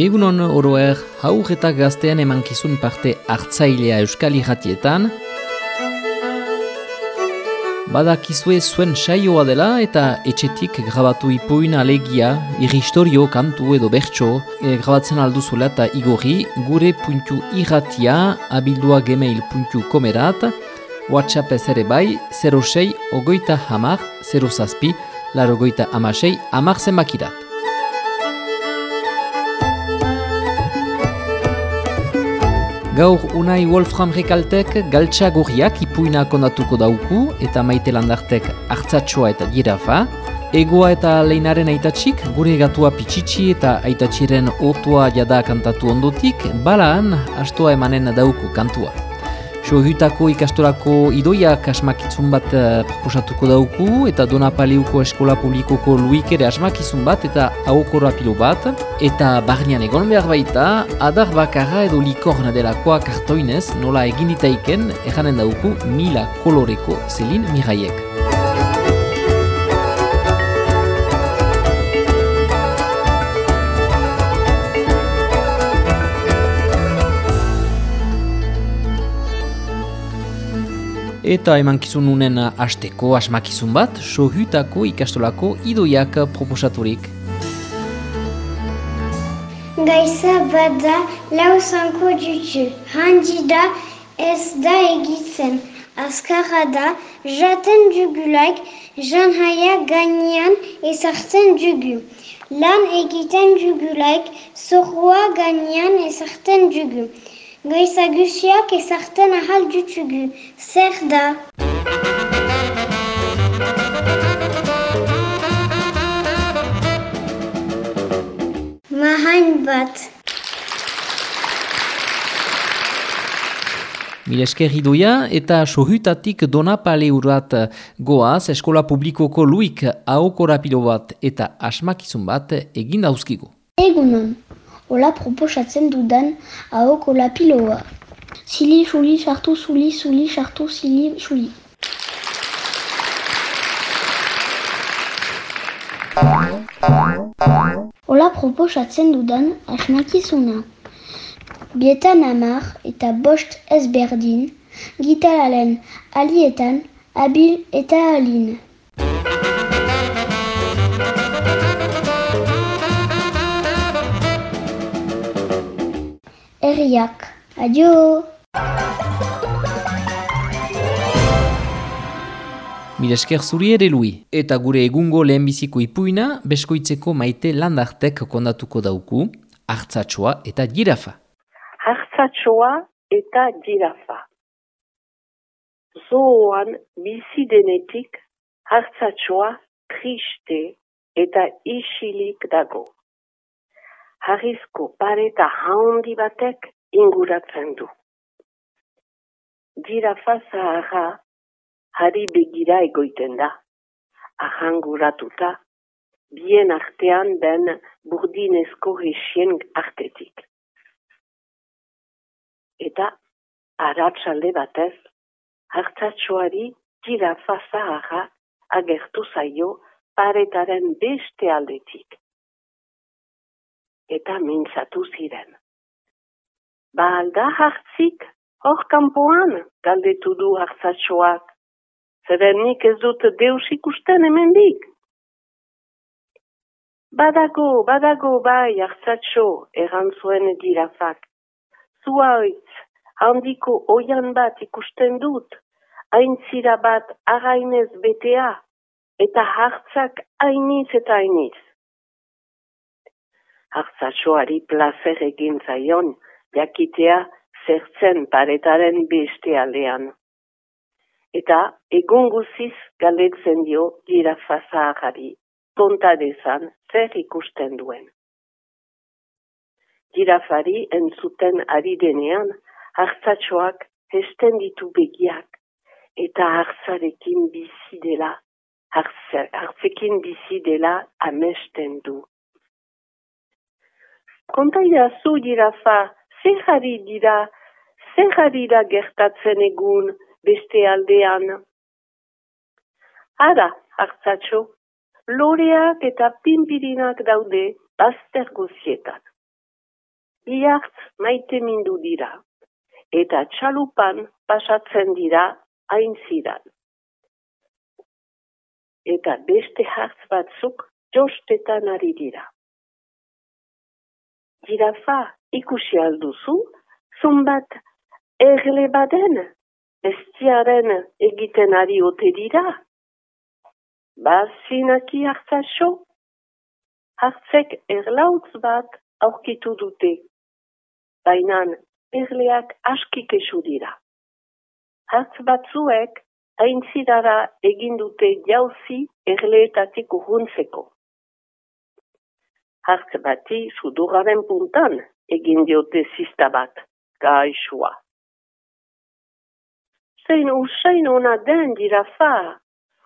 Egunon oroer, haur eta gaztean emankizun parte hartzailea euskal irratietan. Badakizue zuen saioa dela eta etxetik grabatu ipuin alegia, irristorio, kantu edo bertso, e, grabatzen alduzula eta igorri, gure puntu irratia, abildua gmail puntu komerat, whatsapp ez ere bai, 06 ogoita hamar, 0 zazpi, laro goita amasei, amar zenbakirat. Gaur Unai Wolfram Rekaltek galtsa gorriak ipuina kondatuko dauku eta maite landartek hartzatxoa eta girafa. Egoa eta leinaren aitatxik, gure gatua pitsitsi eta aitatxiren otua jada kantatu ondotik, balaan astoa emanen dauku kantua. Sohutako ikastolako idoiak asmakitzun bat uh, proposatuko dauku eta Donapaliuko eskola publikoko luik ere asmakizun bat eta aukoro apilo bat. Eta barnean egon behar baita, adar bakarra edo likorna delakoa kartoinez nola egin ditaiken eganen dauku mila koloreko zelin miraiek. Eta emankizun unen asteko asmakizun bat, sohutako ikastolako idoiak proposaturik. Gaiza bada lau zanko dutu, handi da ez da egitzen. Azkarra da, jaten dugulaik, jan haia gainean ezartzen dugu. Lan egiten dugulaik, zorroa gainean ezartzen dugu. Goiza gusiak ezartzen ahal dutugu. Zer da? Mahain bat. Milesker idoia eta sohutatik donapale urrat goaz eskola publikoko luik aokorapilo bat eta asmakizun bat egin dauzkigu. Egunon, Ola proposatzen dudan ahoko lapiloa. Sili, xuli, sartu, suli, suli, sartu, sili, xuli. Ola proposatzen dudan asmakizuna. Bietan amar eta bost ezberdin, gitaralen alietan, abil eta alin. Herriak. Adio! Milesker zuri ere lui. Eta gure egungo lehenbiziko ipuina, beskoitzeko maite landartek kondatuko dauku, hartzatsoa eta girafa. Hartzatsoa eta girafa. Zoan bizi denetik hartzatsoa triste eta isilik dago harrizko pareta haundi batek inguratzen du. Girafa zaharra hari begira egoiten da, ahanguratuta, bien artean den burdinezko hesien artetik. Eta aratsalde batez, hartzatxoari girafa zaharra agertu zaio paretaren beste aldetik eta mintzatu ziren. Ba alda hartzik, hor kanpoan, galdetu du hartzatxoak. Zeren nik ez dut deus ikusten emendik. Badago, badago bai hartzatxo, eran zuen dirafak. Zua handiko oian bat ikusten dut, aintzira bat arainez betea, eta hartzak ainiz eta ainiz hartzatxoari plazer egin zaion, jakitea zertzen paretaren beste aldean. Eta egun guziz galetzen dio girafazahari, tonta dezan zer ikusten duen. Girafari entzuten ari denean, hartzatxoak hesten ditu begiak, eta hartzarekin bizi dela, hartzekin bizi dela amesten du. Kontaia zu jirafa, ze jarri dira, ze jarri da gertatzen egun beste aldean. Ara, hartzatxo, loreak eta pimpirinak daude bazter guzietan. bihartz maite mindu dira, eta txalupan pasatzen dira hain zidan. Eta beste hartz batzuk jostetan ari dira. Girafa ikusi alduzu, zumbat erle baden, bestiaren egiten ari ote dira. Bazinaki hartzaxo, hartzek erlautz bat aurkitu dute. Bainan erleak aski kesu dira. Hartz batzuek haintzidara egin dute jauzi erleetatik urruntzeko. Hartz bati suduraren puntan egin diote zista bat, gaixua. Zein usain ona den dira fa,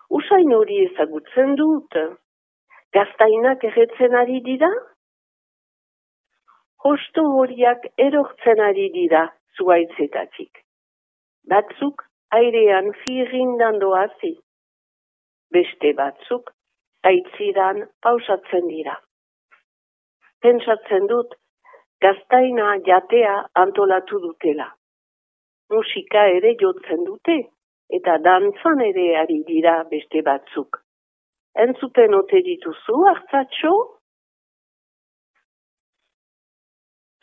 usain hori ezagutzen dut. Gaztainak erretzen ari dira? Hosto horiak erortzen ari dira zuaitzetatik. Batzuk airean firrindan doazi. Beste batzuk aitziran pausatzen dira. Pentsatzen dut, gaztaina jatea antolatu dutela. Musika ere jotzen dute, eta dantzan ere ari dira beste batzuk. Entzuten ote dituzu, hartzatxo?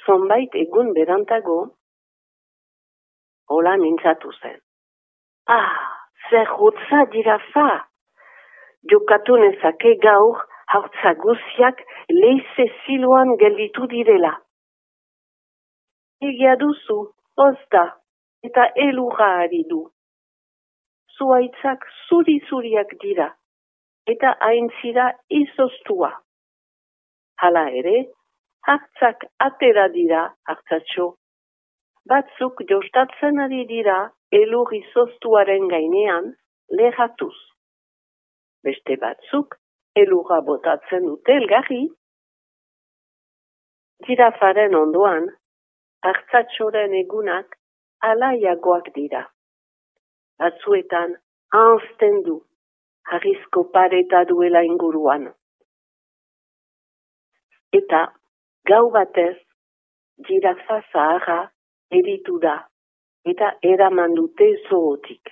Zonbait egun berantago, hola mintzatu zen. Ah, zer hutza dira fa! Jokatu nezake gaur hautza guziak leize ziloan gelditu direla. Egia duzu, ozda, eta elurra ari du. Zuaitzak zuri-zuriak dira eta aintzira izostua. Hala ere, hartzak atera dira hartzatxo. Batzuk jostatzen ari dira elur izoztuaren gainean lehatuz. Beste batzuk elurra botatzen dute elgarri. Girafaren ondoan, hartzatxoren egunak alaiagoak dira. Batzuetan, anzten du jarrizko pareta duela inguruan. Eta gau batez, jirafa zaharra eritu da eta eraman dute zootik.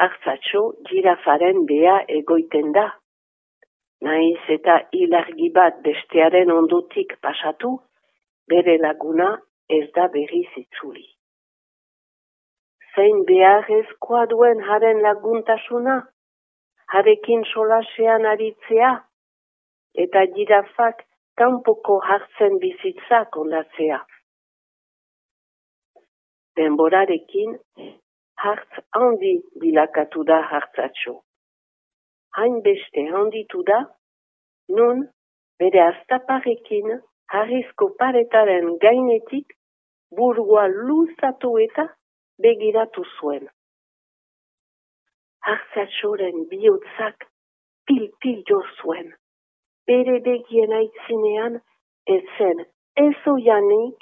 Hartzatxo jirafaren bea egoiten da. Naiz eta ilargi bat bestearen ondotik pasatu, bere laguna ez da berriz itzuli zein beharrezkoa duen haren laguntasuna, harekin solasean aritzea, eta girafak kanpoko hartzen bizitzak ondatzea. Denborarekin, hartz handi bilakatu da hartzatxo. Hain beste handitu da, nun bere astaparekin harrizko paretaren gainetik burua luzatu eta begiratu zuen. Artzatxoren bihotzak pil-pil jo zuen. Bere begien aitzinean ez zen ez oianik,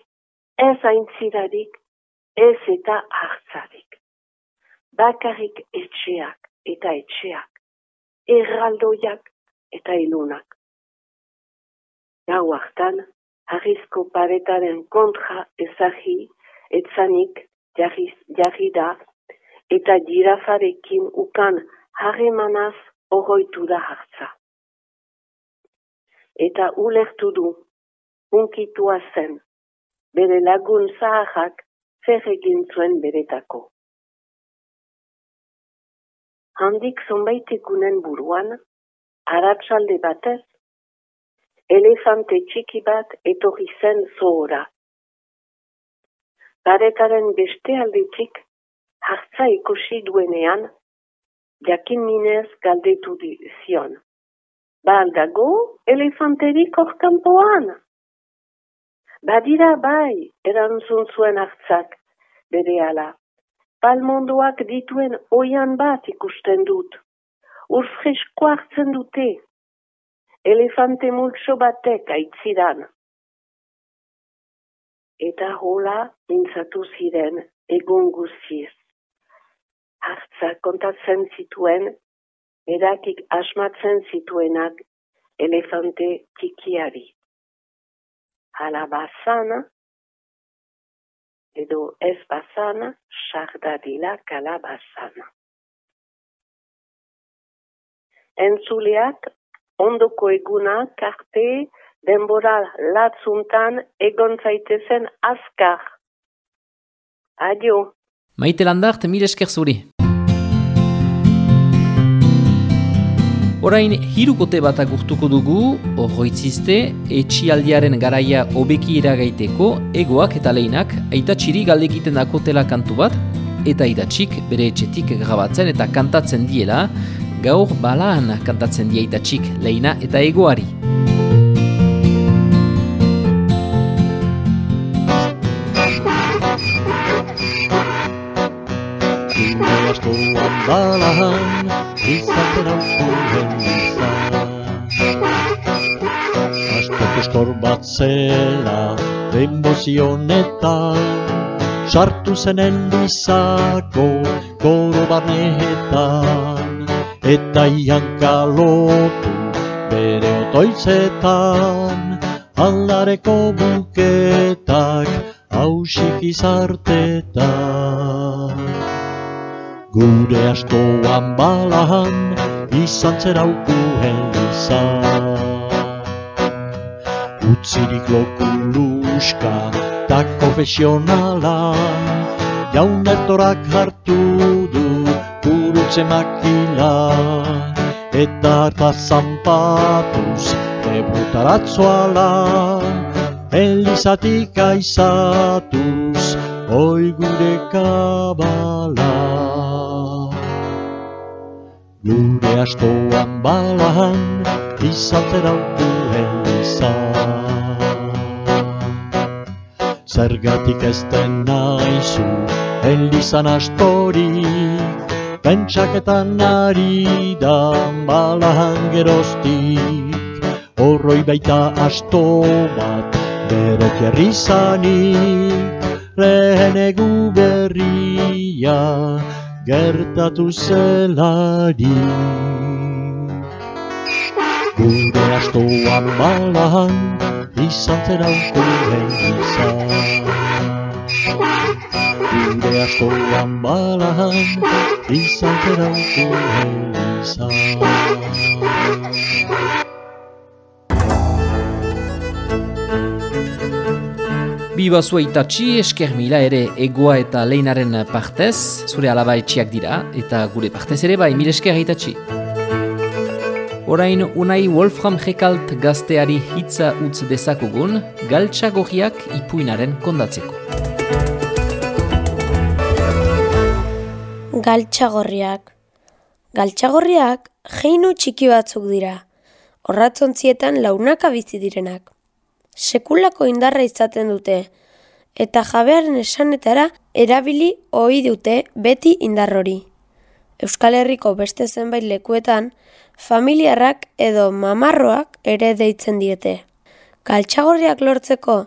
ez aintzirarik, ez eta hartzarik. Bakarrik etxeak eta etxeak, erraldoiak eta ilunak. Gau hartan, harrizko paretaren kontra ezagi, etzanik jarri da, eta jirafarekin ukan harremanaz oroitu da hartza. Eta ulertu du, unkitua zen, bere lagun zaharrak zer egin zuen beretako. Handik zonbaitekunen buruan, aratsalde batez, elefante txiki bat etorri zen zoora. Paretaren beste aldetik, hartza ikusi duenean, jakin minez galdetu zion. Ba aldago, elefanterik orkampoan. Badira bai, erantzun zuen hartzak, bere ala. Palmondoak dituen oian bat ikusten dut. Urfresko hartzen dute. Elefante multso batek aitzidan eta hola mintzatu ziren egun guztiz. Hartza kontatzen zituen, erakik asmatzen zituenak elefante tikiari. ala bazana, edo ez bazana, sardadila kalabazana. Entzuleak, ondoko egunak arte, denbora latzuntan egon zaitezen azkar. Adio. Maite landart, mire esker zuri. Orain, hirukote bat agurtuko dugu, horroitzizte, etxialdiaren garaia hobeki iragaiteko, egoak eta lehinak, aitatxiri galdekiten dakotela kantu bat, eta aitatxik bere etxetik grabatzen eta kantatzen diela, gaur balaan kantatzen die aitatxik lehina eta egoari. balahan izatera zuen izan. Azteko eskor bat zela emozionetan, sartu zenen bizako koro barnetan, eta ian kalotu bere otoizetan, aldareko buketak hausik izartetan. Gure astoan balahan izan zerauku helizan Utzirik lokuluska eta konfesionalan Jaun ertorak hartu du burutze makilan Eta harta zampatuz debutaratzoala Elizatik aizatuz oi gure kabala Gure astoan balahan izatera elizan. Zergatik ez den naizu elizan astorik Pentsaketan ari da balahan geroztik. Horroi baita asto bat bero kerrizanik Lehen egu berria gertatu zelari. Gure astoan balan izan zen auko izan. Gure astoan balan izan zen auko izan Bi basua itatxi esker mila ere egoa eta leinaren partez, zure alaba etxiak dira, eta gure partez ere bai, mil esker itatxi. Orain, unai Wolfram Hekalt gazteari hitza utz dezakugun, galtsagogiak ipuinaren kondatzeko. Galtxagorriak Galtxagorriak jeinu txiki batzuk dira, horratzontzietan launaka bizi direnak sekulako indarra izaten dute, eta jabearen esanetara erabili ohi dute beti indar hori. Euskal Herriko beste zenbait lekuetan, familiarrak edo mamarroak ere deitzen diete. Galtxagorriak lortzeko,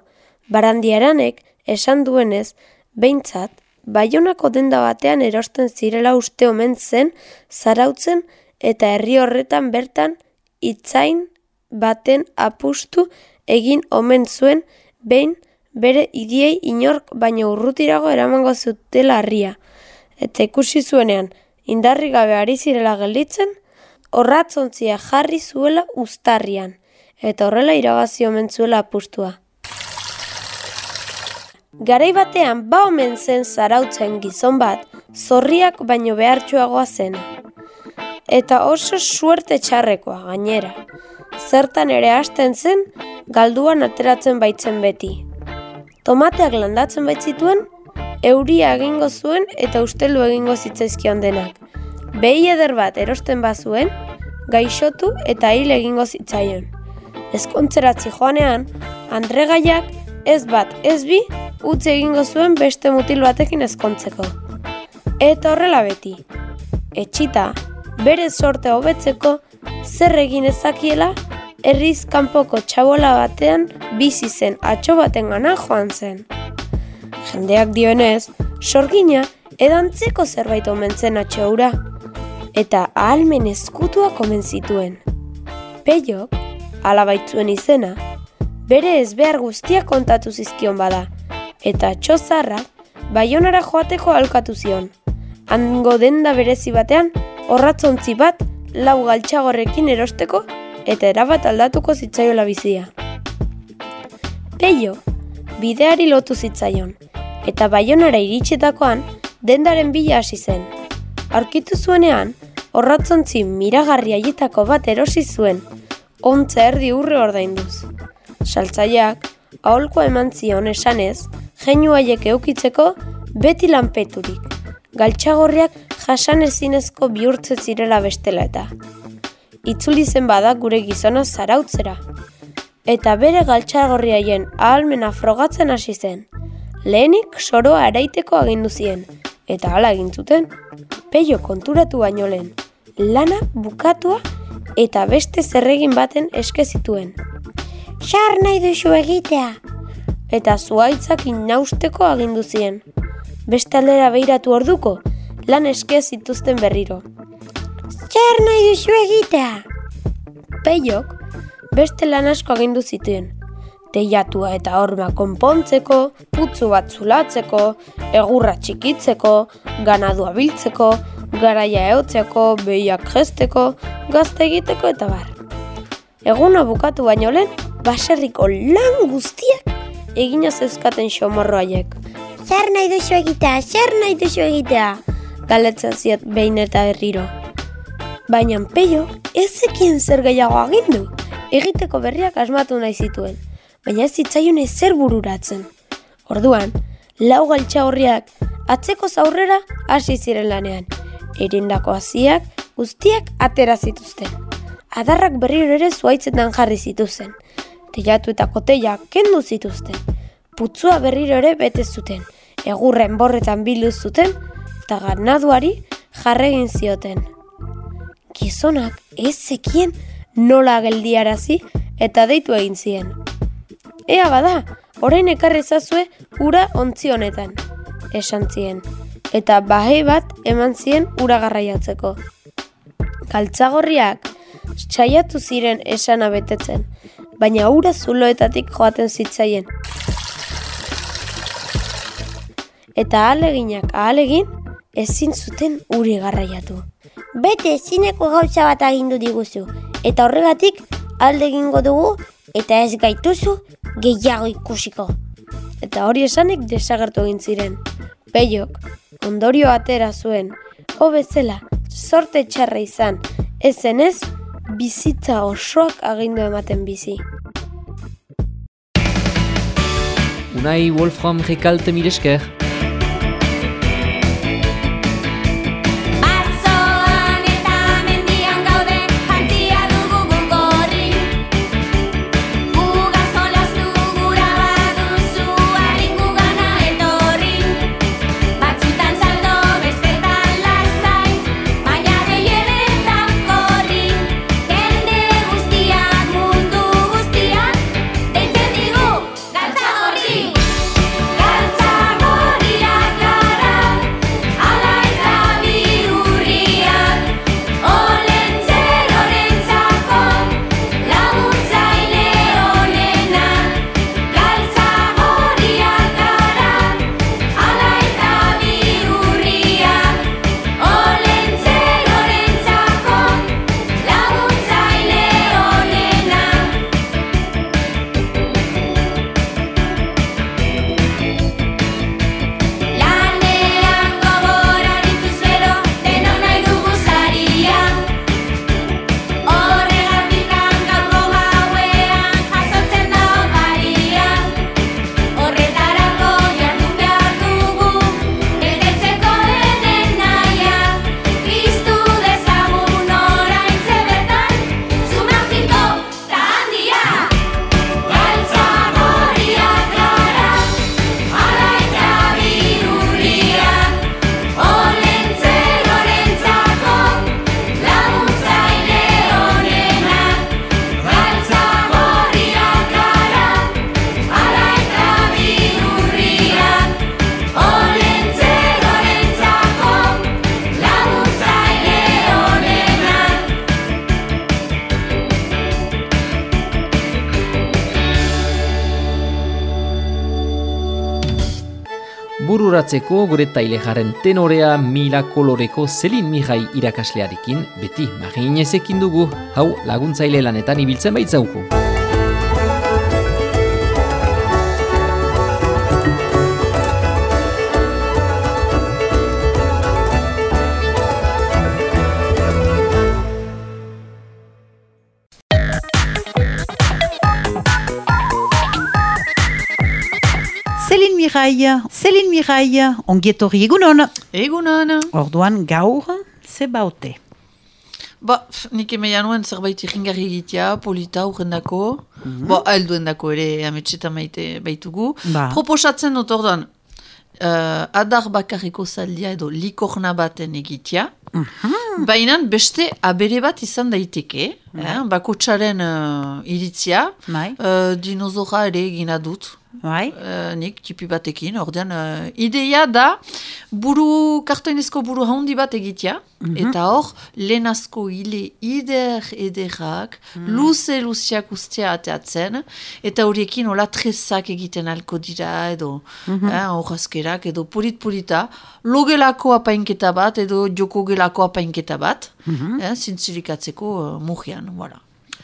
barandiaranek esan duenez, behintzat, baionako denda batean erosten zirela uste omen zen, zarautzen eta herri horretan bertan itzain baten apustu egin omen zuen behin bere idiei inork baino urrutirago eramango zutela harria. Eta ikusi zuenean, indarri gabe ari zirela gelditzen, horratzontzia jarri zuela ustarrian, eta horrela irabazi omen zuela apustua. Garai batean ba omen zen zarautzen gizon bat, zorriak baino behartxuagoa zen. Eta oso suerte txarrekoa gainera. Zertan ere hasten zen, galduan ateratzen baitzen beti. Tomateak landatzen baitzituen, euria egingo zuen eta ustelu egingo zitzaizkion denak. Behi eder bat erosten bazuen, gaixotu eta hil egingo zitzaion. Ezkontzeratzi joanean, andregaiak ez bat ez bi utzi egingo zuen beste mutil batekin ezkontzeko. Eta horrela beti, etxita, bere sorte hobetzeko zer egin ezakiela herriz kanpoko txabola batean bizi zen atxo baten gana joan zen. Jendeak dionez, sorgina edantzeko zerbait omen zen atxoura, eta ahalmen eskutua komen zituen. Peiok, alabaitzuen izena, bere ezbehar guztiak kontatu zizkion bada, eta txozarra baionara joateko alkatu zion. Hango denda berezi batean, horratzontzi bat lau galtxagorrekin erosteko eta erabat aldatuko zitzaiola bizia. Peio, bideari lotu zitzaion, eta baionara iritsitakoan dendaren bila hasi zen. Aurkitu zuenean, horratzontzi miragarri aietako bat erosi zuen, ontza erdi urre ordainduz. Saltzaileak, aholkoa eman zion esanez, jeinu haiek eukitzeko beti lanpeturik. Galtxagorriak jasan ezinezko bihurtze zirela bestela eta. Itzuli zen bada gure gizona zarautzera. Eta bere galtxagorriaien ahalmena frogatzen hasi zen. Lehenik soroa eraiteko agindu zien, eta hala egin zuten. Peio konturatu baino lehen, lana bukatua eta beste zerregin baten eske zituen. Xar nahi duzu egitea. Eta zuaitzak inausteko agindu zien. Beste aldera behiratu orduko, lan eske zituzten berriro. Zer nahi duzu egitea. Peiok, beste lan asko agindu zituen. Teiatua eta horma konpontzeko, putzu bat zulatzeko, egurra txikitzeko, ganadua biltzeko, garaia eotzeko, behiak jesteko, gazte egiteko eta bar. Eguna bukatu baino lehen, baserriko lan guztiak egina zezkaten xomorroaiek. Zer nahi duzu egitea, zer nahi duzu egitea. Galetzen ziet behin eta berriro. Baina peio, ez zekien zer gehiago agindu. Egiteko berriak asmatu nahi zituen, baina ez zitzaion ezer bururatzen. Orduan, lau galtxagorriak atzeko zaurrera hasi ziren lanean. Erindako hasiak guztiak atera zituzten. Adarrak berriro ere zuaitzetan jarri zituzten. Teilatu eta koteia kendu zituzten. Putzua berriro ere bete zuten. Egurren borretan bildu zuten eta ganaduari jarregin zioten. Gizonak ez zekien nola geldiarazi eta deitu egin zien. Ea bada, orain ekarri zazue ura ontzi honetan, esan zien, eta bahe bat eman zien ura garraiatzeko. Galtzagorriak txaiatu ziren esana betetzen, baina ura zuloetatik joaten zitzaien. Eta ahaleginak ahalegin ezin zuten uri garraiatu. Bete ezineko gauza bat agindu diguzu, eta horregatik alde egingo dugu eta ez gaituzu gehiago ikusiko. Eta hori esanik desagertu egin ziren. Peiok, ondorio atera zuen, ho bezala, sorte txarra izan, ezen ez, bizitza osoak agindu ematen bizi. Unai Wolfram Rekalte milesker. Bururatzeko gure tailejaren tenorea mila koloreko zelin mirai irakaslearekin, beti marinezekin dugu, hau laguntzaile lanetan ibiltzen baitzauku. Mirai, Zelin Mirai, ongietorri egunon. Egunon. Orduan gaur, ze baute. Ba, pf, nik emeia nuen zerbait iringarri egitea, polita urrendako. Ba, alduen dako ere ametxeta maite baitugu. Ba. Proposatzen dut orduan, uh, adar bakarriko zaldia edo likorna baten egitea. Baina beste abere bat izan daiteke, eh? bakotxaren uh, iritzia, Bai. uh, dinozora ere egina dut. Bai? Uh, nik tipi batekin, ordean, uh, ideia da buru, kartoinezko buru handi bat egitea, eta hor, lehenazko hile ider ederrak, luze luziak ustea ateatzen, eta horiekin hola tresak egiten alko dira, edo eh, horazkerak, edo pulit-pulita, logelako apainketa bat, edo joko gelako apainketa bat, eh, zintzirikatzeko uh, mugian, voilà.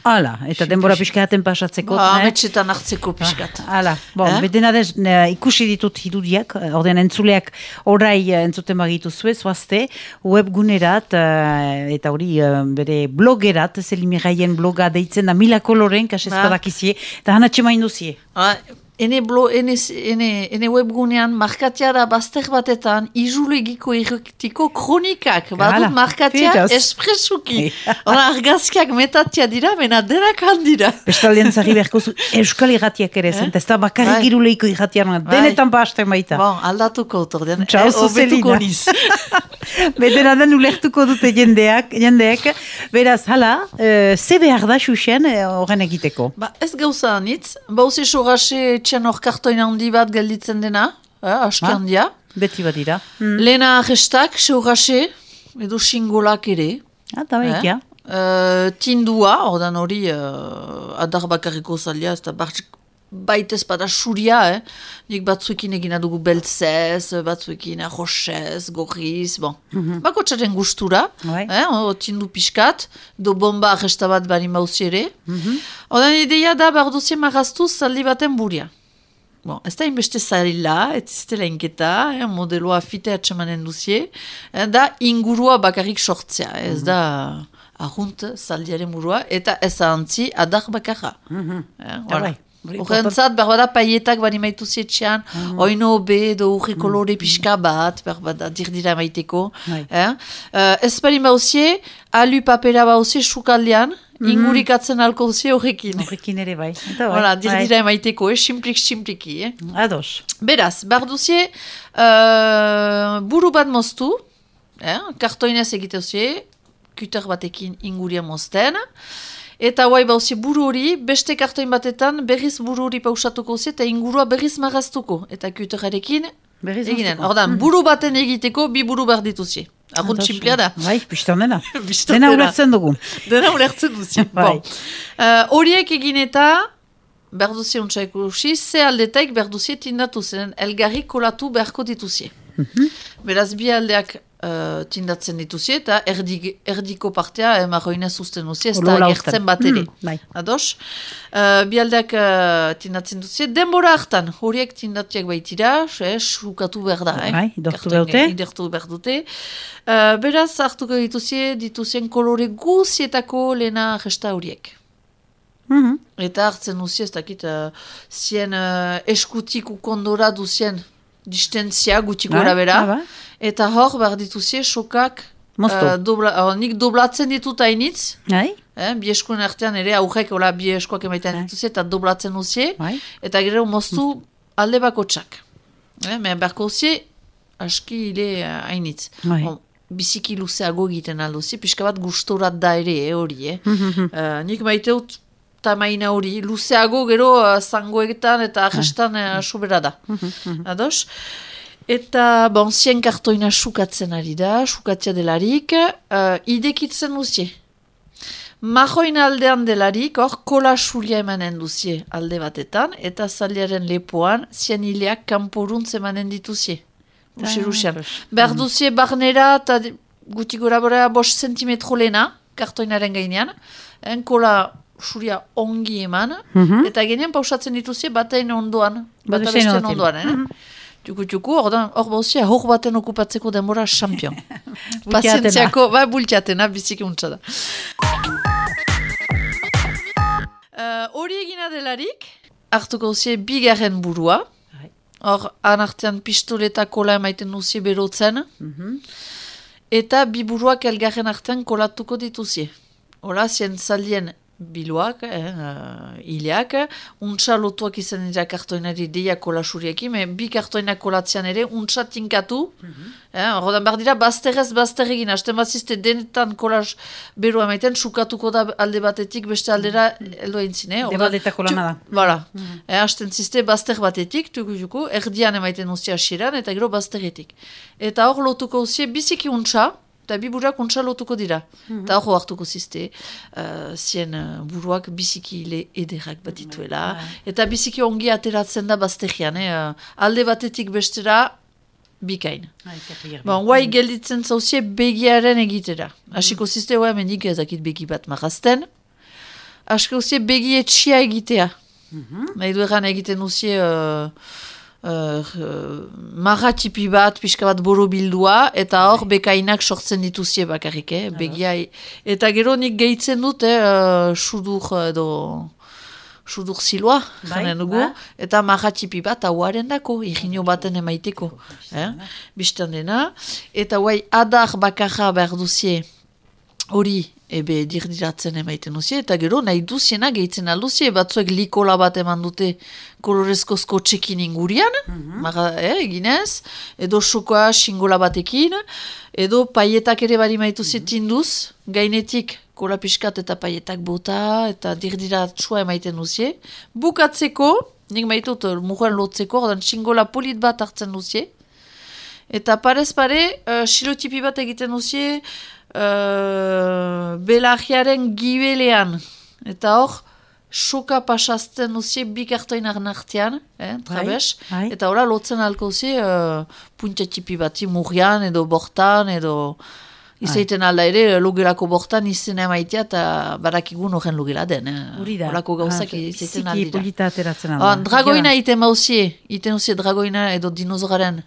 Hala, eta denbora pixkaten pasatzeko. Ba, eh? ametxetan hartzeko pixkat. Hala, bon, Eh? bedena dez, ne, ikusi ditut hirudiak, eh, ordean entzuleak orai eh, entzuten bagitu zue, zoazte, webgunerat, eh, eta hori eh, bere blogerat, zelimiraien bloga deitzen da mila koloren, kasez Ba. badakizie, eta hanatxe mainduzie. Ah, ene, blo, ene, ene, ene webgunean markatia da bazter batetan izulegiko irrektiko kronikak. Badut markatia fietaz. espresuki. Hora argazkiak metatia dira, mena denak handira. Bestaldean zari beharko zu, euskal irratiak ere, zen, ez da bakarrik Bai. iruleiko irratian, denetan pasten baita. Bon, aldatuko otordean. Txau, Obetuko Zozelina. niz. Bedena den ulertuko dute jendeak, jendeek, beraz, hala, e, ze behar da xuxen eh, horren egiteko? Ba, ez gauza anitz. Bauzi sogase etxean hor kartoin handi bat gelditzen dena. Eh, aski Ah. handia. Beti badira. Hmm. Lehena gestak, sogase, edo singolak ere. Ah, da baikia. Uh, tindua, ordan hori uh, adar bakarriko zalia, ez da baitez bada suria, eh? Nik batzuekin egina dugu beltzez, batzuekin arroxez, gorriz, bon. Bako txaren gustura, Bai. eh? o, tindu pixkat, do bomba arresta bat bari mauzi ere. Ordan ideia da barduzien marraztuz zaldi baten buria. Bon, ez da inbeste zaila, ez iztela inketa, eh, modeloa fite atxemanen duzie, eh, da ingurua bakarrik sortzea, ez da ahunt zaldiaren burua, eta ez ahantzi adar bakarra. Eh, voilà. bai, hori Horrentzat, berbada paietak bari maitu zietxean, oino be, edo urri kolore pixka bat, berbada dirdira maiteko. Bai. Eh? Uh, ez bari mauzie, alu papera bauzie sukaldean, ingurikatzen alko zie horrekin. Horrekin ere bai. Eta bai, bai. dirdira emaiteko, eh? simplik, simpliki. Eh? Ados. Beraz, barduzie, uh, buru bat moztu, eh? kartoinez egiteuzie, kuter batekin inguria mozten, eta guai bauzie buru hori, beste kartoin batetan berriz buru hori pausatuko zie, eta ingurua berriz marraztuko, eta kuterarekin eginen. Ordan, buru baten egiteko, bi buru behar dituzie. Arrunt Ados. tximplea da. Bai, biztan dena. Bistan dena dena. ulertzen dugu. Dena ulertzen duzi. Bai. bon. Uh, horiek egin eta berduzie untsa ikusi, ze aldetaik berduzie tindatu zen, elgarri kolatu beharko dituzie. Beraz, bi aldeak uh, tindatzen dituzie, eta erdi, erdiko partea emarroina zuzten duzie, ez da gertzen bat ere. Mm, bai. Ados? Uh, bi aldeak uh, tindatzen duzie, denbora hartan, horiek tindatiak baitira, eh, sukatu behar da. Eh? Bai, idortu behar dute. Idertu behar dute. Uh, beraz, hartuko dituzie, dituzien kolore guzietako lehena gesta horiek. Mhm. Eta hartzen duzie, ez dakit, uh, zien uh, eskutik ukondora duzien distentzia gutxi gora bera. ah, bai. Eta hor behar dituzie, sokak, uh, dobla, uh, nik doblatzen ditut hainitz, Bai, eh, bi eskuen artean ere aurrek hola bi eskuak emaiten Bai. dituzie, eta doblatzen duzie, bai. eta gero moztu alde bako txak. Eh, men beharko duzie, aski hile uh, hainitz. Bon, biziki luzeago egiten alduzi, pixka bat gustorat da ere, eh, hori, eh. Uh, nik maiteut tamaina hori, luzeago gero uh, zangoetan eta arrestan uh, sobera da. Ados? Eta, bon, zien kartoina sukatzen ari da, sukatzea delarik, uh, idekitzen duzie. Majoin aldean delarik, hor kola sulia emanen duzie alde batetan, eta zaliaren lepoan, zien hileak kanporuntz emanen dituzie. usirusian. Behar duzie barnera eta guti gora bora bost zentimetro lena, kartoinaren gainean, en kola suria ongi eman, eta gainean pausatzen dituzie batein ondoan, bata besten ondoan. eh? Tuku, tuku, ordan, hor bauzia, hor baten okupatzeko denbora champion. Pazientziako, ba, bultiatena, biziki untsa da. Eh, Hori egina delarik, hartuko zie bigarren burua. Bai. Hor, anartean pistoleta kola emaiten duzie berotzen. Eta bi buruak elgarren artean kolatuko dituzie. Hola, zien biluak, eh, uh, hileak, untsa lotuak izan dira kartoinari deia kolasuriekin, me bi kartoinak kolatzean ere untsa tinkatu, eh, Horredan behar dira, bazterrez bazter egin, hasten bazizte denetan kolas beroa emaiten, sukatuko da alde batetik, beste aldera eldo egin zine. Debaldetako lana da. Voilà. Eh, hasten ziste bazter batetik, tuku tuku, erdian emaiten uzia hasieran eta gero bazterretik. Eta hor lotuko uzie biziki untsa, eta bi buruak untsa lotuko dira. Eta hor hartuko ziste, uh, zien uh, buruak biziki le ederrak bat dituela. Eta biziki ongi ateratzen da bazterrian, eh? uh, alde batetik bestera, bikain. Bon, guai gelditzen zauzie begiaren egitera. Hasiko ziste, guai mendik ezakit begi bat marazten. Hasiko zauzie begi etxia egitea. Nahi du egiten duzie uh, uh, marra txipi bat, pixka bat boro bildua, eta hor bekainak sortzen dituzie bakarrik, eh? begia. Eta gero nik gehitzen dut, eh, uh, sudur edo sudur ziloa, Bai, janen dugu, ba. eta marra txipi bat hauaren dako, irgino baten emaiteko. Eh? Bistan dena. Eta guai adar bakarra behar duzie hori ebe dirdiratzen emaiten duzie, eta gero nahi duziena gehitzen alduzie, batzuek likola bat eman dute kolorezko skotxekin ingurian, mara, eh, eginez, edo sokoa xingola batekin, edo paietak ere bari maitu tinduz, gainetik kola pixkat eta paietak bota, eta dirdiratsua emaiten duzie. Bukatzeko, nik maitut mugen lotzeko, ordan xingola polit bat hartzen duzie, Eta parez pare, uh, silotipi bat egiten duzie, uh, belagiaren gibelean. Eta hor, soka pasazten duzie bi kartoinak nartean, eh, trabes. bai. Eta hola lotzen alko duzie, uh, puntia tipi bati murrian edo bortan edo... Izaiten alda ere, lugelako bortan izena maitea eta barakigun horren lugela den. Eh. Hori da. Horako gauzak Ah, izaiten biziki aldira. polita ateratzen Ah, alda. dragoina iten bauzie, iten uzie dragoina edo dinozoraren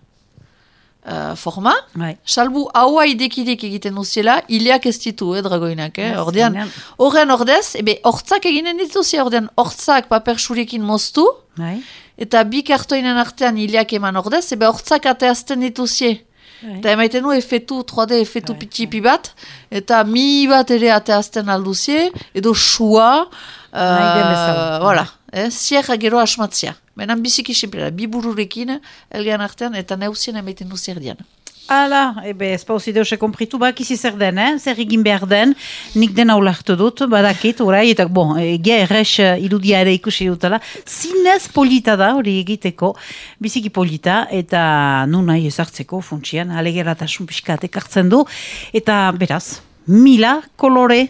uh, forma. Bai. Salbu haua idekirik egiten duziela, hileak ez ditu, eh, dragoinak, eh? Ez, Ordean, gainean- horren ordez, ebe, hortzak eginen dituzi, ordean, hortzak paper surekin moztu, Bai. eta bi kartoinen artean hileak eman ordez, ebe hortzak ateazten dituzie. Bai. Eta emaiten du efetu, 3D efetu pitxipi bat, eta mi bat ere ateazten alduzie, edo sua, uh, voilà, eh, zierra gero asmatzia. Benan biziki simplera, bi bururekin, elgean artean, eta neuzien emaiten du zerdian. Hala, ebe, ez pauzi deuse kompritu, bakizi zer den, eh? zer egin behar den, nik dena ulartu dut, badakit, orai, eta bon, egia errex eh, irudia ere ikusi dutela, zinez polita da hori egiteko, biziki polita, eta nun nahi ezartzeko funtsian, alegeratasun pixkat ekartzen du, eta beraz, mila kolore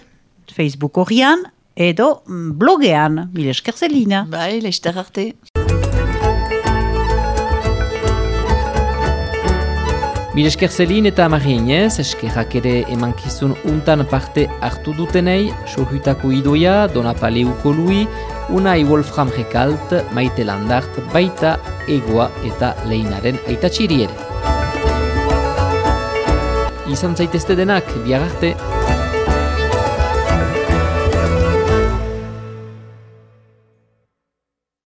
Facebook horrian, edo mm, blogean, mila esker zelina. Bai, leizter arte. Mil esker zelin eta amarri inez, eskerrak ere emankizun untan parte hartu dutenei, sohutako idoia, Donapaleuko lui, Unai Wolfram Rekalt, Maite Landart, baita egoa eta leinaren aitatxiri ere. Izan zaitezte denak, biar arte.